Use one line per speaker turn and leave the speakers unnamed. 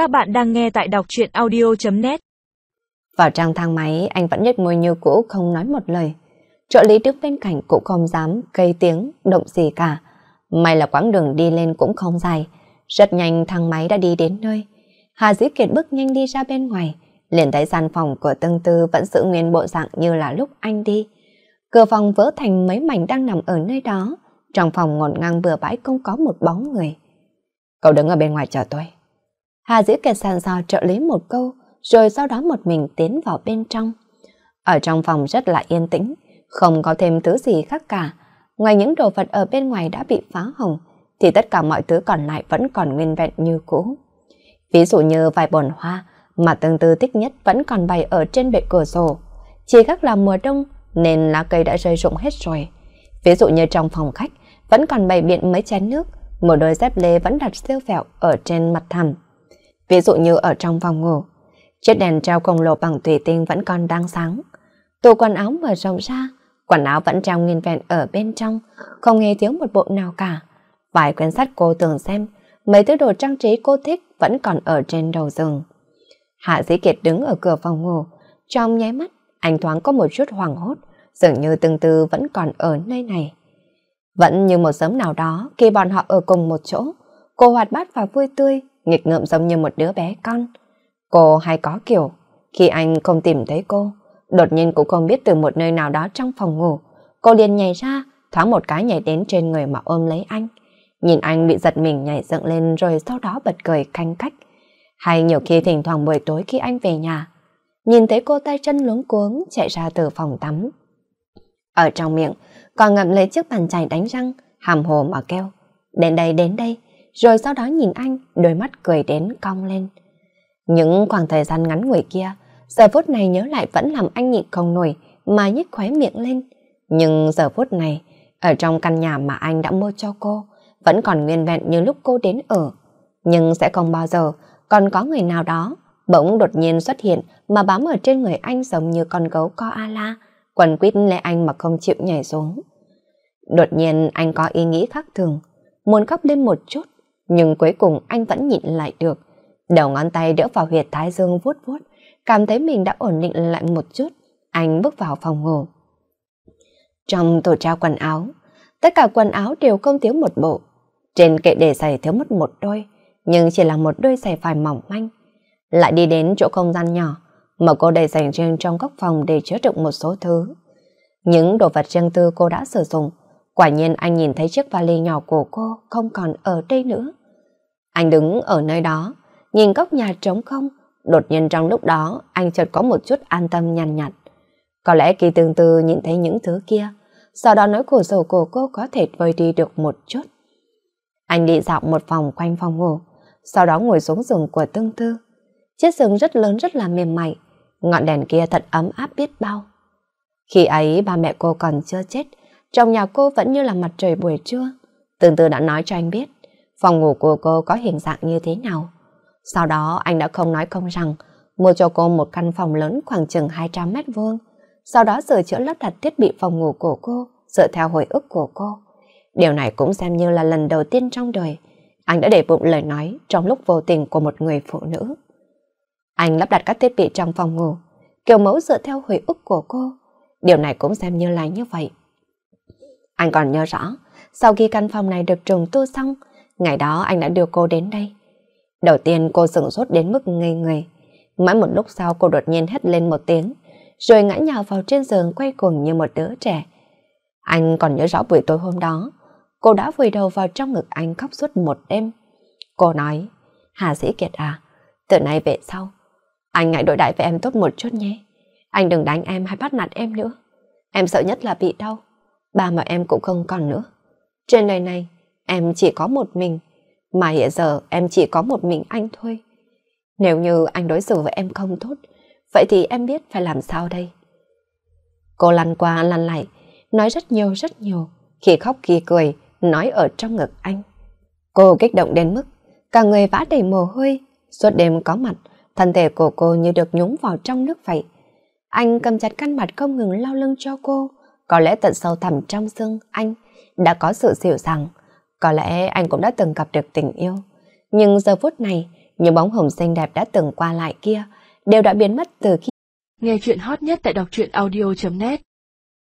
Các bạn đang nghe tại đọc truyện audio.net
Vào trang thang máy, anh vẫn nhếch môi như cũ không nói một lời. Trợ lý đứng bên cạnh cũng không dám gây tiếng, động gì cả. May là quãng đường đi lên cũng không dài. Rất nhanh thang máy đã đi đến nơi. Hà Dĩ Kiệt bước nhanh đi ra bên ngoài, liền thấy gian phòng của tương tư vẫn giữ nguyên bộ dạng như là lúc anh đi. Cửa phòng vỡ thành mấy mảnh đang nằm ở nơi đó. Trong phòng ngổn ngang bừa bãi không có một bóng người. Cậu đứng ở bên ngoài chờ tôi. Hà giữ kẻ sàn dò trợ lý một câu, rồi sau đó một mình tiến vào bên trong. Ở trong phòng rất là yên tĩnh, không có thêm thứ gì khác cả. Ngoài những đồ vật ở bên ngoài đã bị phá hỏng, thì tất cả mọi thứ còn lại vẫn còn nguyên vẹn như cũ. Ví dụ như vài bồn hoa mà tương tư thích nhất vẫn còn bày ở trên bệ cửa sổ. Chỉ khác là mùa đông nên lá cây đã rơi rụng hết rồi. Ví dụ như trong phòng khách vẫn còn bày biện mấy chén nước, một đôi dép lê vẫn đặt siêu vẹo ở trên mặt thảm. Ví dụ như ở trong phòng ngủ, chiếc đèn treo khổng lồ bằng thủy tinh vẫn còn đang sáng. Tủ quần áo mở rộng ra, quần áo vẫn treo nguyên vẹn ở bên trong, không hề thiếu một bộ nào cả. Vài quyển sách cô tưởng xem, mấy thứ đồ trang trí cô thích vẫn còn ở trên đầu giường. Hạ Dĩ Kiệt đứng ở cửa phòng ngủ, trong nháy mắt, anh thoáng có một chút hoảng hốt, dường như từng từ vẫn còn ở nơi này. Vẫn như một sớm nào đó, khi bọn họ ở cùng một chỗ, cô hoạt bát và vui tươi, nghịch ngợm giống như một đứa bé con. Cô hay có kiểu, khi anh không tìm thấy cô, đột nhiên cũng không biết từ một nơi nào đó trong phòng ngủ, cô liền nhảy ra, thoáng một cái nhảy đến trên người mà ôm lấy anh. Nhìn anh bị giật mình nhảy dựng lên rồi sau đó bật cười canh cách. Hay nhiều khi thỉnh thoảng buổi tối khi anh về nhà, nhìn thấy cô tay chân luống cuống chạy ra từ phòng tắm. Ở trong miệng, còn ngậm lấy chiếc bàn chải đánh răng, hàm hồ mà kêu. Đến đây, đến đây. Rồi sau đó nhìn anh, đôi mắt cười đến cong lên. Những khoảng thời gian ngắn ngủi kia, giờ phút này nhớ lại vẫn làm anh nhịn không nổi mà nhếch khóe miệng lên. Nhưng giờ phút này, ở trong căn nhà mà anh đã mua cho cô, vẫn còn nguyên vẹn như lúc cô đến ở. Nhưng sẽ không bao giờ còn có người nào đó bỗng đột nhiên xuất hiện mà bám ở trên người anh giống như con gấu koala, quần quýt lấy anh mà không chịu nhảy xuống. Đột nhiên anh có ý nghĩ khác thường, muốn khóc lên một chút, nhưng cuối cùng anh vẫn nhịn lại được. Đầu ngón tay đỡ vào huyệt thái dương vuốt vuốt, cảm thấy mình đã ổn định lại một chút. Anh bước vào phòng ngủ. Trong tủ trao quần áo, tất cả quần áo đều không thiếu một bộ. Trên kệ để giày thiếu mất một đôi, nhưng chỉ là một đôi giày phải mỏng manh. Lại đi đến chỗ không gian nhỏ, mở cô đầy giày riêng trong góc phòng để chứa đựng một số thứ. Những đồ vật riêng tư cô đã sử dụng, quả nhiên anh nhìn thấy chiếc vali nhỏ của cô không còn ở đây nữa. Anh đứng ở nơi đó, nhìn góc nhà trống không, đột nhiên trong lúc đó anh chợt có một chút an tâm nhàn nhạt, Có lẽ kỳ tương tư nhìn thấy những thứ kia, sau đó nỗi khổ sầu của cô có thể vơi đi được một chút. Anh đi dạo một vòng quanh phòng ngủ, sau đó ngồi xuống giường của tương tư. Chiếc giường rất lớn rất là mềm mại, ngọn đèn kia thật ấm áp biết bao. Khi ấy ba mẹ cô còn chưa chết, trong nhà cô vẫn như là mặt trời buổi trưa. Tương tư đã nói cho anh biết phòng ngủ của cô có hình dạng như thế nào. Sau đó anh đã không nói không rằng mua cho cô một căn phòng lớn khoảng chừng 200 mét vuông. Sau đó sửa chữa lắp đặt thiết bị phòng ngủ của cô dựa theo hồi ức của cô. Điều này cũng xem như là lần đầu tiên trong đời anh đã để bụng lời nói trong lúc vô tình của một người phụ nữ. Anh lắp đặt các thiết bị trong phòng ngủ, kiểu mẫu dựa theo hồi ức của cô. Điều này cũng xem như là như vậy. Anh còn nhớ rõ, sau khi căn phòng này được trùng tu xong, ngày đó anh đã đưa cô đến đây. Đầu tiên cô sửng sốt đến mức ngây người. Mãi một lúc sau cô đột nhiên hét lên một tiếng, rồi ngã nhào vào trên giường quay cuồng như một đứa trẻ. Anh còn nhớ rõ buổi tối hôm đó, cô đã vùi đầu vào trong ngực anh khóc suốt một đêm. Cô nói, Hà Sĩ Kiệt à, từ nay về sau, anh hãy đối đãi với em tốt một chút nhé. Anh đừng đánh em hay bắt nạt em nữa. Em sợ nhất là bị đau. Ba mà em cũng không còn nữa. Trên đời này, em chỉ có một mình. Mà hiện giờ em chỉ có một mình anh thôi. Nếu như anh đối xử với em không tốt, vậy thì em biết phải làm sao đây? Cô lăn qua lăn lại, nói rất nhiều rất nhiều, khi khóc khi cười, nói ở trong ngực anh. Cô kích động đến mức, cả người vã đầy mồ hôi, suốt đêm có mặt, thân thể của cô như được nhúng vào trong nước vậy. Anh cầm chặt căn mặt không ngừng lau lưng cho cô, có lẽ tận sâu thẳm trong xương anh đã có sự dịu dàng, có lẽ anh cũng đã từng gặp được tình yêu. Nhưng giờ phút này, Những bóng hồng xinh đẹp đã từng qua lại kia đều đã biến mất từ khi
Nghe chuyện hot nhất tại đọc truyện audio.net